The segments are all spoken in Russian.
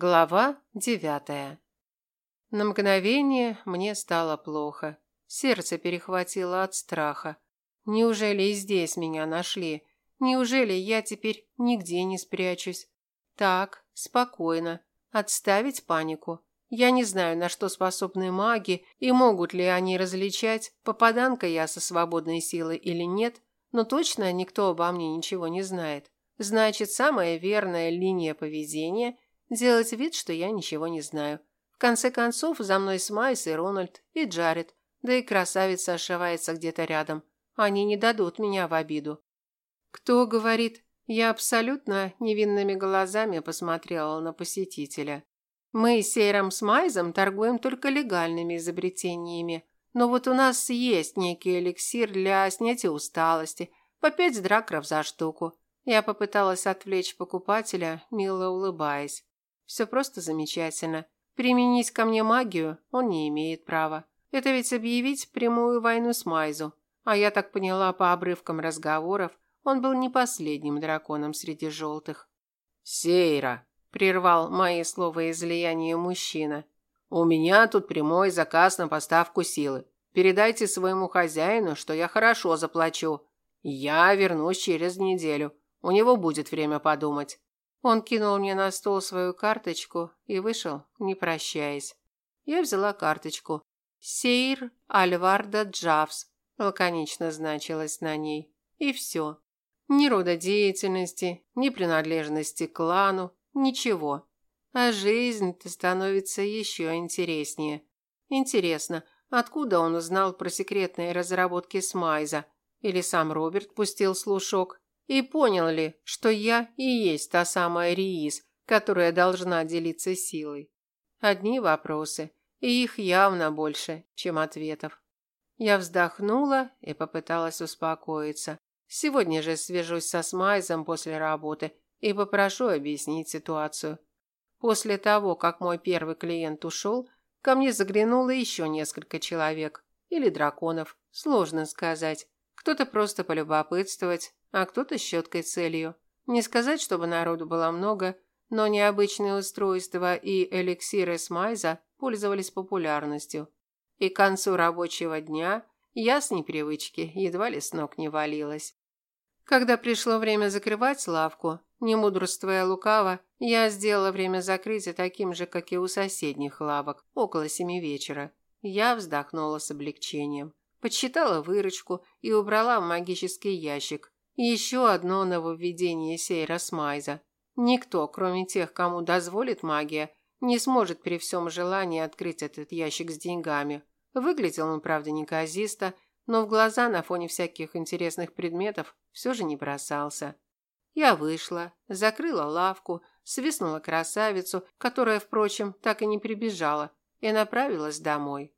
Глава девятая. На мгновение мне стало плохо. Сердце перехватило от страха. Неужели и здесь меня нашли? Неужели я теперь нигде не спрячусь? Так, спокойно. Отставить панику. Я не знаю, на что способны маги и могут ли они различать, попаданка я со свободной силой или нет, но точно никто обо мне ничего не знает. Значит, самая верная линия поведения – Делать вид, что я ничего не знаю. В конце концов, за мной Смайс и Рональд, и Джаред, да и красавица ошивается где-то рядом. Они не дадут меня в обиду. Кто говорит? Я абсолютно невинными глазами посмотрела на посетителя. Мы с Сейром Смайзом торгуем только легальными изобретениями. Но вот у нас есть некий эликсир для снятия усталости, по пять дракров за штуку. Я попыталась отвлечь покупателя, мило улыбаясь. Все просто замечательно. Применить ко мне магию он не имеет права. Это ведь объявить прямую войну с Майзу. А я так поняла по обрывкам разговоров, он был не последним драконом среди желтых. «Сейра», – прервал мои слова излияние мужчина, – «у меня тут прямой заказ на поставку силы. Передайте своему хозяину, что я хорошо заплачу. Я вернусь через неделю. У него будет время подумать». Он кинул мне на стол свою карточку и вышел, не прощаясь. Я взяла карточку. «Сейр Альварда Джавс», лаконично значилось на ней. И все. Ни рода деятельности, ни принадлежности к клану, ничего. А жизнь-то становится еще интереснее. Интересно, откуда он узнал про секретные разработки Смайза? Или сам Роберт пустил слушок? И понял ли, что я и есть та самая Риис, которая должна делиться силой? Одни вопросы, и их явно больше, чем ответов. Я вздохнула и попыталась успокоиться. Сегодня же свяжусь со Смайзом после работы и попрошу объяснить ситуацию. После того, как мой первый клиент ушел, ко мне заглянуло еще несколько человек. Или драконов, сложно сказать. Кто-то просто полюбопытствовать, а кто-то с четкой целью. Не сказать, чтобы народу было много, но необычные устройства и эликсиры Смайза пользовались популярностью. И к концу рабочего дня я с непривычки едва ли с ног не валилась. Когда пришло время закрывать лавку, не мудрствуя лукаво, я сделала время закрытия таким же, как и у соседних лавок, около семи вечера. Я вздохнула с облегчением. Подсчитала выручку и убрала в магический ящик, еще одно нововведение Сейра Смайза. Никто, кроме тех, кому дозволит магия, не сможет при всем желании открыть этот ящик с деньгами. Выглядел он, правда, неказисто, но в глаза на фоне всяких интересных предметов все же не бросался. Я вышла, закрыла лавку, свистнула красавицу, которая, впрочем, так и не прибежала, и направилась домой.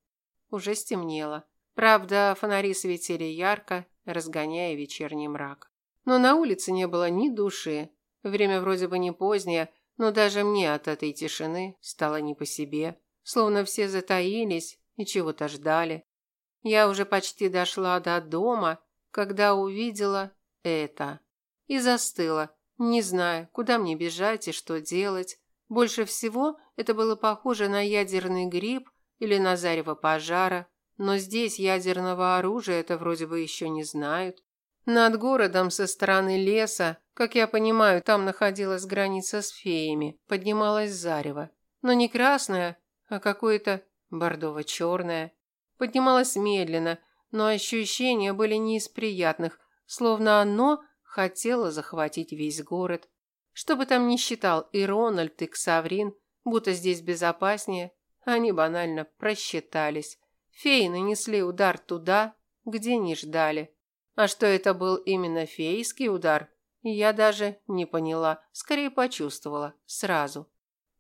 Уже стемнело. Правда, фонари светили ярко, разгоняя вечерний мрак. Но на улице не было ни души. Время вроде бы не позднее, но даже мне от этой тишины стало не по себе. Словно все затаились и чего-то ждали. Я уже почти дошла до дома, когда увидела это. И застыла, не зная, куда мне бежать и что делать. Больше всего это было похоже на ядерный гриб или на зарево пожара. Но здесь ядерного оружия это вроде бы еще не знают. Над городом со стороны леса, как я понимаю, там находилась граница с феями, поднималась зарево. Но не красное, а какое-то бордово-черное. Поднималось медленно, но ощущения были не из приятных, словно оно хотело захватить весь город. Что бы там ни считал и Рональд, и Ксаврин, будто здесь безопаснее, они банально просчитались. Феи нанесли удар туда, где не ждали. А что это был именно фейский удар, я даже не поняла, скорее почувствовала сразу.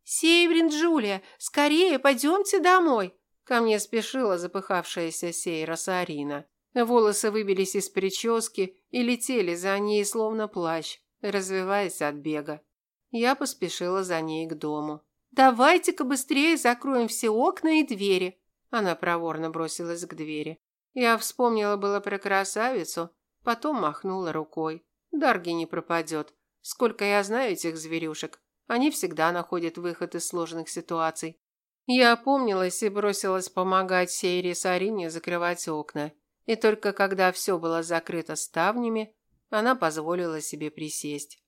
«Сейврин Джулия, скорее пойдемте домой!» Ко мне спешила запыхавшаяся Сейра Сарина. Волосы выбились из прически и летели за ней, словно плащ, развиваясь от бега. Я поспешила за ней к дому. «Давайте-ка быстрее закроем все окна и двери!» Она проворно бросилась к двери. Я вспомнила было про красавицу, потом махнула рукой. Дарги не пропадет. Сколько я знаю этих зверюшек. Они всегда находят выход из сложных ситуаций. Я опомнилась и бросилась помогать Сейре с Арине закрывать окна. И только когда все было закрыто ставнями, она позволила себе присесть.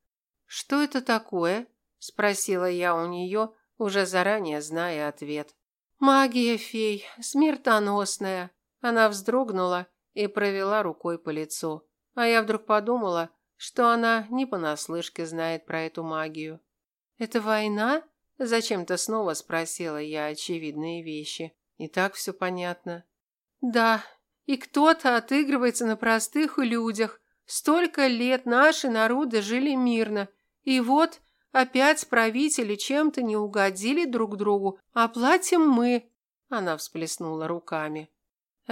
«Что это такое?» – спросила я у нее, уже заранее зная ответ. «Магия фей, смертоносная!» Она вздрогнула и провела рукой по лицу. А я вдруг подумала, что она не понаслышке знает про эту магию. «Это война?» – зачем-то снова спросила я очевидные вещи. И так все понятно. «Да, и кто-то отыгрывается на простых людях. Столько лет наши народы жили мирно. И вот опять правители чем-то не угодили друг другу, а платим мы». Она всплеснула руками.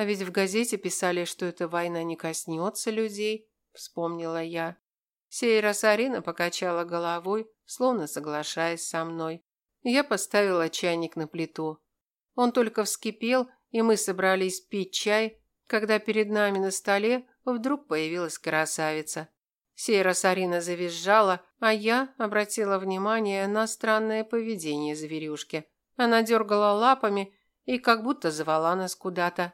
А ведь в газете писали, что эта война не коснется людей, вспомнила я. Сейра Сарина покачала головой, словно соглашаясь со мной. Я поставила чайник на плиту. Он только вскипел, и мы собрались пить чай, когда перед нами на столе вдруг появилась красавица. Сейра Сарина завизжала, а я обратила внимание на странное поведение зверюшки. Она дергала лапами и как будто звала нас куда-то.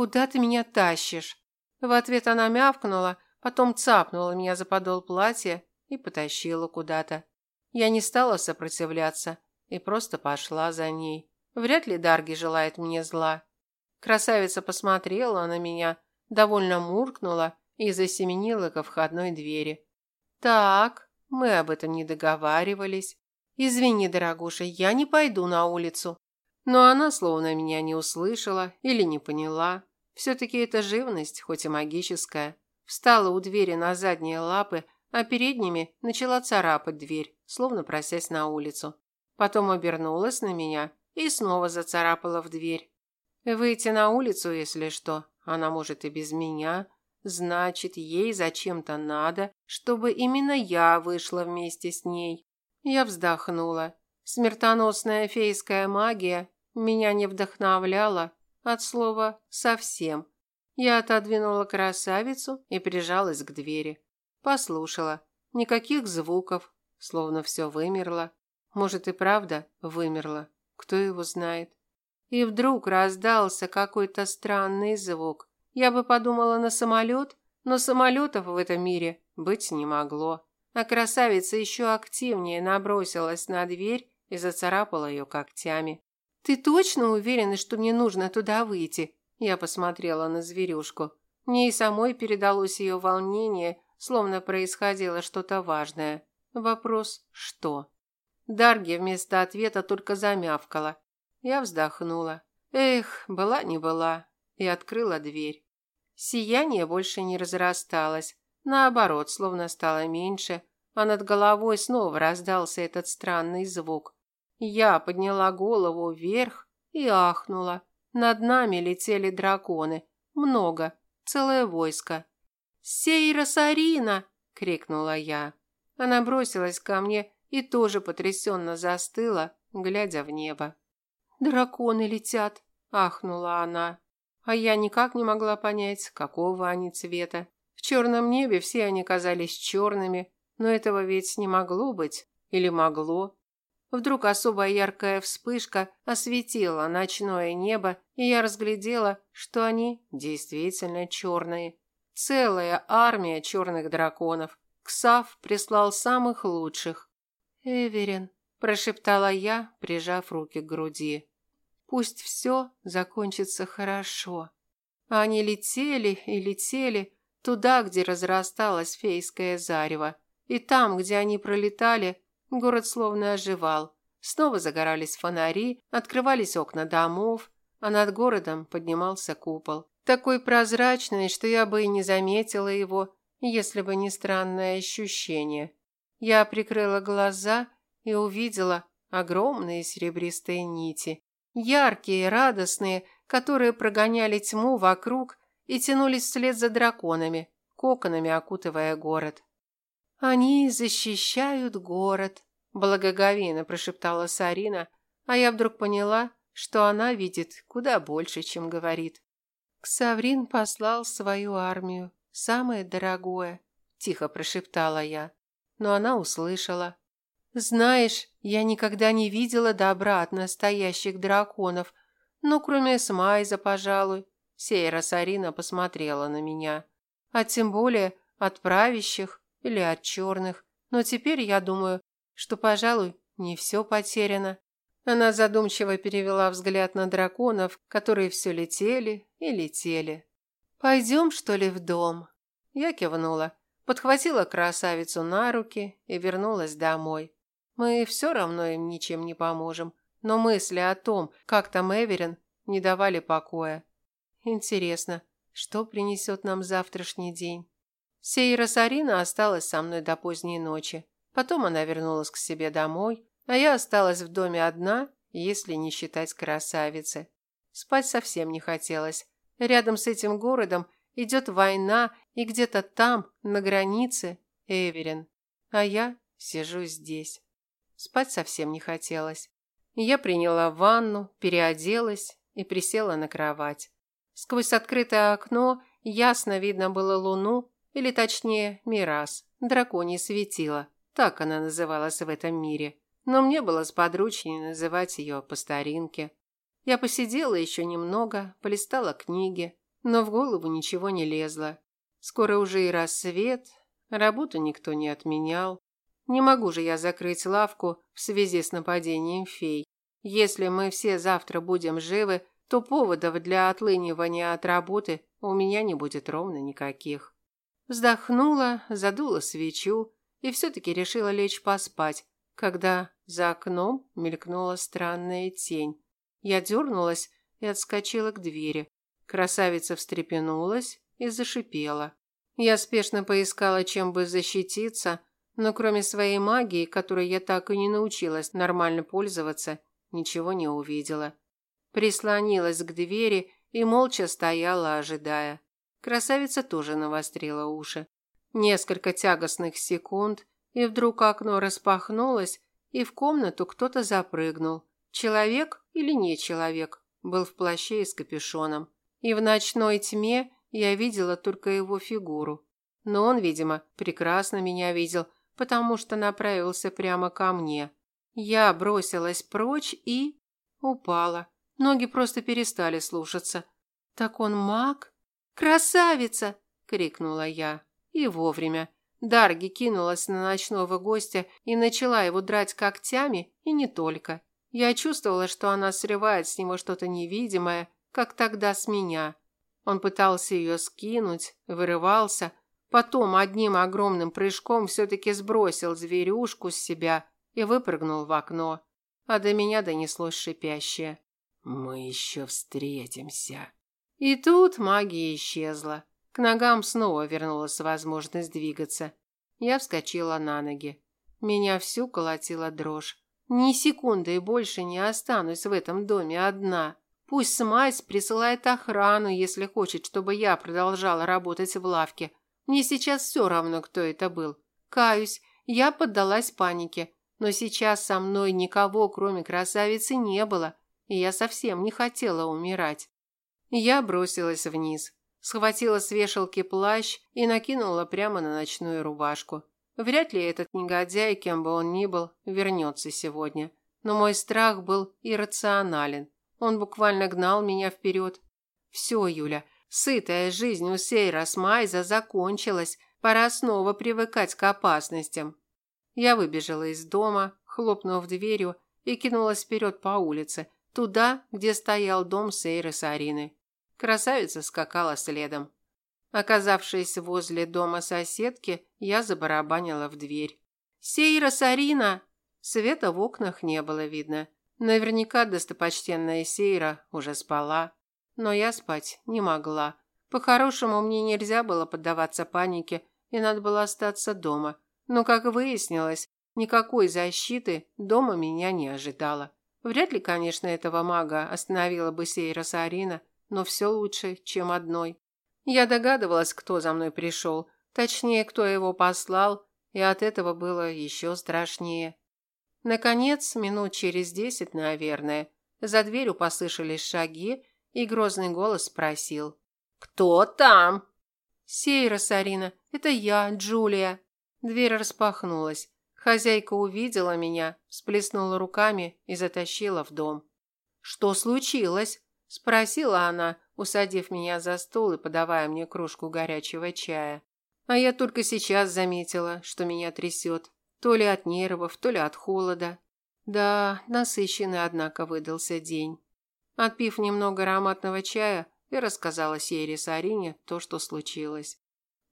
«Куда ты меня тащишь?» В ответ она мявкнула, потом цапнула меня за подол платья и потащила куда-то. Я не стала сопротивляться и просто пошла за ней. Вряд ли Дарги желает мне зла. Красавица посмотрела на меня, довольно муркнула и засеменила ко входной двери. «Так, мы об этом не договаривались. Извини, дорогуша, я не пойду на улицу. Но она словно меня не услышала или не поняла. Все-таки это живность, хоть и магическая. Встала у двери на задние лапы, а передними начала царапать дверь, словно просясь на улицу. Потом обернулась на меня и снова зацарапала в дверь. Выйти на улицу, если что, она может и без меня. Значит, ей зачем-то надо, чтобы именно я вышла вместе с ней. Я вздохнула. Смертоносная фейская магия меня не вдохновляла от слова «совсем». Я отодвинула красавицу и прижалась к двери. Послушала. Никаких звуков, словно все вымерло. Может и правда вымерло, кто его знает. И вдруг раздался какой-то странный звук. Я бы подумала на самолет, но самолетов в этом мире быть не могло. А красавица еще активнее набросилась на дверь и зацарапала ее когтями. «Ты точно уверена, что мне нужно туда выйти?» Я посмотрела на зверюшку. Мне и самой передалось ее волнение, словно происходило что-то важное. Вопрос «что?». Дарги вместо ответа только замявкала. Я вздохнула. Эх, была не была. И открыла дверь. Сияние больше не разрасталось. Наоборот, словно стало меньше, а над головой снова раздался этот странный звук. Я подняла голову вверх и ахнула. Над нами летели драконы. Много. Целое войско. «Сейра Сарина!» – крикнула я. Она бросилась ко мне и тоже потрясенно застыла, глядя в небо. «Драконы летят!» – ахнула она. А я никак не могла понять, какого они цвета. В черном небе все они казались черными, но этого ведь не могло быть. Или могло? Вдруг особая яркая вспышка осветила ночное небо, и я разглядела, что они действительно черные. Целая армия черных драконов. Ксав прислал самых лучших. «Эверин», – прошептала я, прижав руки к груди. «Пусть все закончится хорошо». Они летели и летели туда, где разрасталось фейское зарево. И там, где они пролетали, Город словно оживал. Снова загорались фонари, открывались окна домов, а над городом поднимался купол. Такой прозрачный, что я бы и не заметила его, если бы не странное ощущение. Я прикрыла глаза и увидела огромные серебристые нити. Яркие, радостные, которые прогоняли тьму вокруг и тянулись вслед за драконами, коконами окутывая город. «Они защищают город», – благоговейно прошептала Сарина, а я вдруг поняла, что она видит куда больше, чем говорит. «Ксаврин послал свою армию, самое дорогое», – тихо прошептала я, но она услышала. Знаешь, я никогда не видела добра от настоящих драконов. Ну, кроме Смайза, пожалуй. Сейра Сарина посмотрела на меня. А тем более от правящих или от черных. Но теперь я думаю, что, пожалуй, не все потеряно. Она задумчиво перевела взгляд на драконов, которые все летели и летели. «Пойдем, что ли, в дом?» Я кивнула, подхватила красавицу на руки и вернулась домой. Мы все равно им ничем не поможем, но мысли о том, как там Эверин, не давали покоя. Интересно, что принесет нам завтрашний день? Сейра Сарина осталась со мной до поздней ночи. Потом она вернулась к себе домой, а я осталась в доме одна, если не считать красавицы. Спать совсем не хотелось. Рядом с этим городом идет война, и где-то там, на границе, Эверин. А я сижу здесь. Спать совсем не хотелось. Я приняла ванну, переоделась и присела на кровать. Сквозь открытое окно ясно видно было луну, или точнее, мирас, драконье светило. Так она называлась в этом мире но мне было сподручнее называть ее по старинке. Я посидела еще немного, полистала книги, но в голову ничего не лезло. Скоро уже и рассвет, работу никто не отменял. Не могу же я закрыть лавку в связи с нападением фей. Если мы все завтра будем живы, то поводов для отлынивания от работы у меня не будет ровно никаких. Вздохнула, задула свечу и все-таки решила лечь поспать, когда за окном мелькнула странная тень. Я дернулась и отскочила к двери. Красавица встрепенулась и зашипела. Я спешно поискала, чем бы защититься, но кроме своей магии, которой я так и не научилась нормально пользоваться, ничего не увидела. Прислонилась к двери и молча стояла, ожидая. Красавица тоже навострила уши. Несколько тягостных секунд, и вдруг окно распахнулось, и в комнату кто-то запрыгнул. Человек или не человек, был в плаще и с капюшоном. И в ночной тьме я видела только его фигуру. Но он, видимо, прекрасно меня видел, потому что направился прямо ко мне. Я бросилась прочь и... упала. Ноги просто перестали слушаться. «Так он маг?» «Красавица!» – крикнула я. И вовремя. Дарги кинулась на ночного гостя и начала его драть когтями, и не только. Я чувствовала, что она срывает с него что-то невидимое, как тогда с меня. Он пытался ее скинуть, вырывался, потом одним огромным прыжком все-таки сбросил зверюшку с себя и выпрыгнул в окно. А до меня донеслось шипящее. «Мы еще встретимся». И тут магия исчезла. К ногам снова вернулась возможность двигаться. Я вскочила на ноги. Меня всю колотила дрожь. Ни секунды и больше не останусь в этом доме одна. Пусть Смайс присылает охрану, если хочет, чтобы я продолжала работать в лавке. Мне сейчас все равно, кто это был. Каюсь, я поддалась панике, но сейчас со мной никого, кроме красавицы, не было, и я совсем не хотела умирать. Я бросилась вниз. Схватила с вешалки плащ и накинула прямо на ночную рубашку. Вряд ли этот негодяй, кем бы он ни был, вернется сегодня. Но мой страх был иррационален. Он буквально гнал меня вперед. Все, Юля, сытая жизнь у Сейра Смайза закончилась. Пора снова привыкать к опасностям. Я выбежала из дома, хлопнув дверью и кинулась вперед по улице, туда, где стоял дом Сейры Сарины. Красавица скакала следом. Оказавшись возле дома соседки, я забарабанила в дверь. «Сейра Сарина!» Света в окнах не было видно. Наверняка достопочтенная Сейра уже спала. Но я спать не могла. По-хорошему, мне нельзя было поддаваться панике, и надо было остаться дома. Но, как выяснилось, никакой защиты дома меня не ожидало. Вряд ли, конечно, этого мага остановила бы Сейра Сарина, но все лучше, чем одной. Я догадывалась, кто за мной пришел, точнее, кто его послал, и от этого было еще страшнее. Наконец, минут через десять, наверное, за дверью послышались шаги, и грозный голос спросил. «Кто там?» «Сейра, Сарина, это я, Джулия». Дверь распахнулась. Хозяйка увидела меня, всплеснула руками и затащила в дом. «Что случилось?» – спросила она, усадив меня за стол и подавая мне кружку горячего чая. А я только сейчас заметила, что меня трясет. То ли от нервов, то ли от холода. Да, насыщенный, однако, выдался день. Отпив немного ароматного чая, я рассказала Сейре Сарине то, что случилось.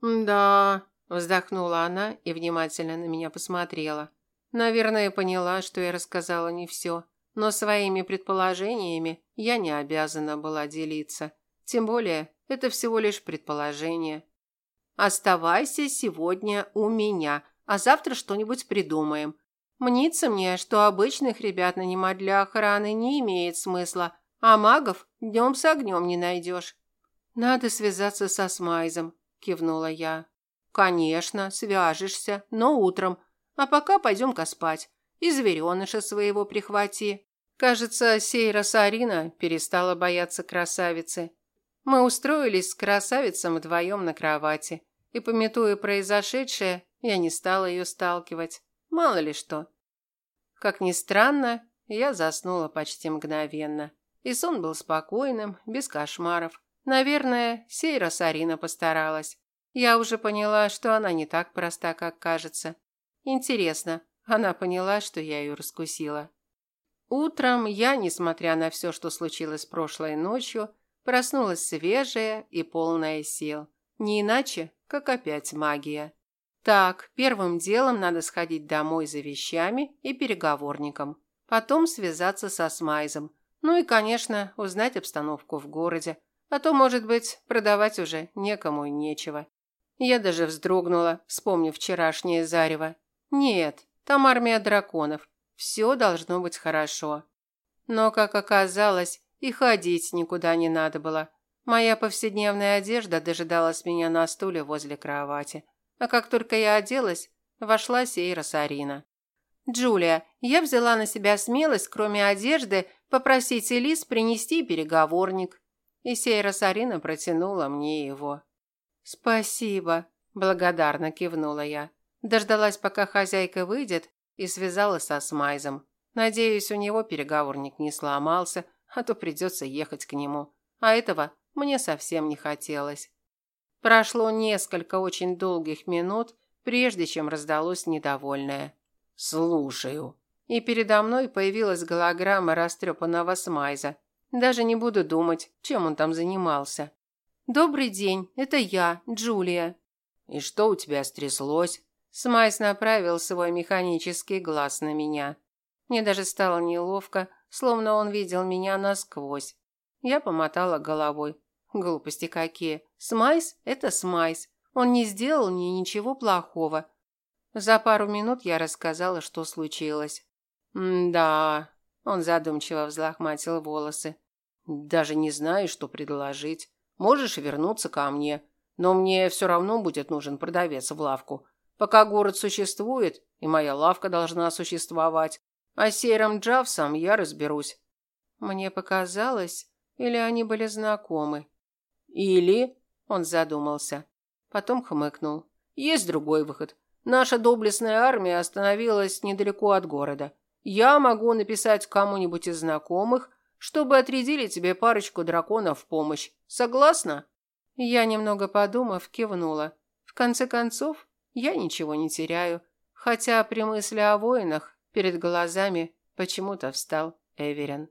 «Да», – вздохнула она и внимательно на меня посмотрела. Наверное, поняла, что я рассказала не все, но своими предположениями я не обязана была делиться. Тем более, это всего лишь предположение. «Оставайся сегодня у меня, а завтра что-нибудь придумаем. Мнится мне, что обычных ребят нанимать для охраны не имеет смысла, а магов днем с огнем не найдешь. Надо связаться со Смайзом, кивнула я. Конечно, свяжешься, но утром. А пока пойдем-ка спать. И звереныша своего прихвати. Кажется, Сейра Сарина перестала бояться красавицы. Мы устроились с красавицем вдвоем на кровати. И, пометуя произошедшее, я не стала ее сталкивать. Мало ли что. Как ни странно, я заснула почти мгновенно. И сон был спокойным, без кошмаров. Наверное, Сейра Сарина постаралась. Я уже поняла, что она не так проста, как кажется. Интересно, она поняла, что я ее раскусила. Утром я, несмотря на все, что случилось прошлой ночью, проснулась свежая и полная сил. Не иначе, как опять магия. Так, первым делом надо сходить домой за вещами и переговорником. Потом связаться со Смайзом, ну и, конечно, узнать обстановку в городе. А то, может быть, продавать уже некому и нечего. Я даже вздрогнула, вспомнив вчерашнее зарево. Нет, там армия драконов. Все должно быть хорошо. Но, как оказалось, и ходить никуда не надо было. Моя повседневная одежда дожидалась меня на стуле возле кровати. А как только я оделась, вошла Сейра Сарина. «Джулия, я взяла на себя смелость, кроме одежды, попросить Элис принести переговорник. И Сейра Сарина протянула мне его. Спасибо, благодарно кивнула я. Дождалась, пока хозяйка выйдет, и связалась со Смайзом. Надеюсь, у него переговорник не сломался, а то придется ехать к нему. А этого мне совсем не хотелось. Прошло несколько очень долгих минут, прежде чем раздалось недовольное. «Слушаю», и передо мной появилась голограмма растрепанного Смайза. Даже не буду думать, чем он там занимался. «Добрый день, это я, Джулия». «И что у тебя стряслось?» Смайс направил свой механический глаз на меня. Мне даже стало неловко, словно он видел меня насквозь. Я помотала головой. Глупости какие. Смайс – это Смайс. Он не сделал мне ничего плохого. За пару минут я рассказала, что случилось. «Да», – он задумчиво взлохматил волосы. «Даже не знаю, что предложить. Можешь вернуться ко мне, но мне все равно будет нужен продавец в лавку. Пока город существует, и моя лавка должна существовать, а с Серым Джавсом я разберусь». Мне показалось, или они были знакомы. «Или...» – он задумался. Потом хмыкнул. «Есть другой выход. Наша доблестная армия остановилась недалеко от города. Я могу написать кому-нибудь из знакомых, чтобы отрядили тебе парочку драконов в помощь. Согласна? Я немного подумав, кивнула. В конце концов, я ничего не теряю, хотя при мысли о воинах перед глазами почему-то встал Эверин.